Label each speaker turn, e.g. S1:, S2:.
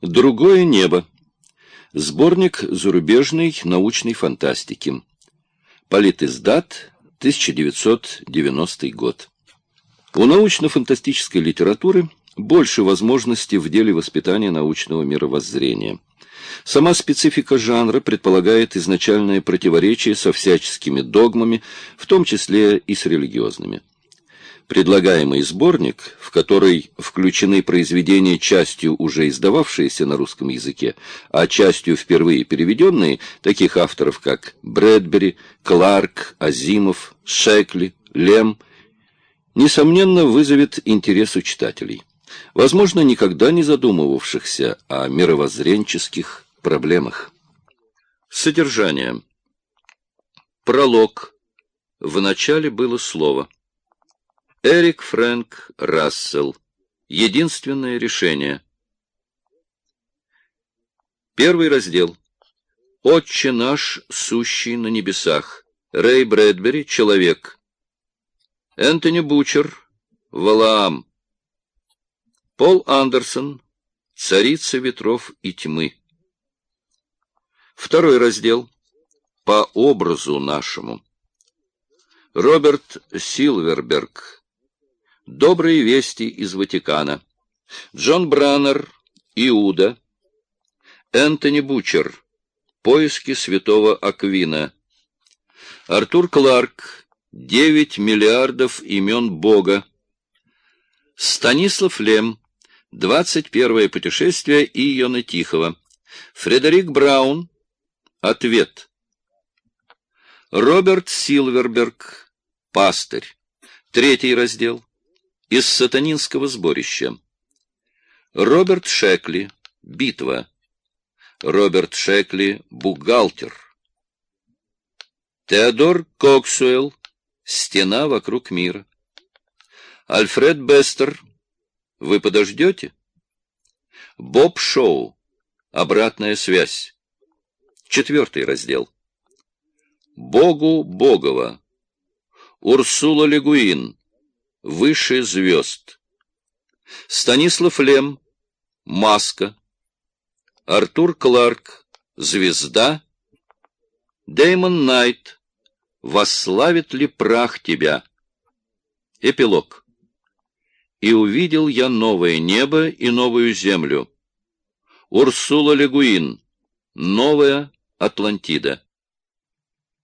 S1: Другое небо. Сборник зарубежной научной фантастики. Политиздат, 1990 год. У научно-фантастической литературы больше возможностей в деле воспитания научного мировоззрения. Сама специфика жанра предполагает изначальное противоречие со всяческими догмами, в том числе и с религиозными. Предлагаемый сборник, в который включены произведения частью уже издававшиеся на русском языке, а частью впервые переведенные, таких авторов как Брэдбери, Кларк, Азимов, Шекли, Лем, несомненно вызовет интерес у читателей, возможно, никогда не задумывавшихся о мировоззренческих проблемах. Содержание. Пролог. В начале было слово. Эрик Фрэнк Рассел. Единственное решение. Первый раздел. «Отче наш, сущий на небесах». Рэй Брэдбери, «Человек». Энтони Бучер, «Валаам». Пол Андерсон, «Царица ветров и тьмы». Второй раздел. «По образу нашему». Роберт Силверберг, Добрые вести из Ватикана. Джон Браннер, Иуда. Энтони Бучер. Поиски святого Аквина. Артур Кларк. Девять миллиардов имен Бога. Станислав Лем. Двадцать первое путешествие Иона Тихого. Фредерик Браун. Ответ. Роберт Силверберг. Пастырь. Третий раздел из сатанинского сборища. Роберт Шекли. Битва. Роберт Шекли. Бухгалтер. Теодор Коксуэлл. Стена вокруг мира. Альфред Бестер. Вы подождете? Боб Шоу. Обратная связь. Четвертый раздел. Богу Богова. Урсула Легуин выше звезд. Станислав Лем, Маска. Артур Кларк, Звезда. Дэймон Найт, Восславит ли прах тебя? Эпилог. И увидел я новое небо и новую землю. Урсула Легуин, Новая Атлантида.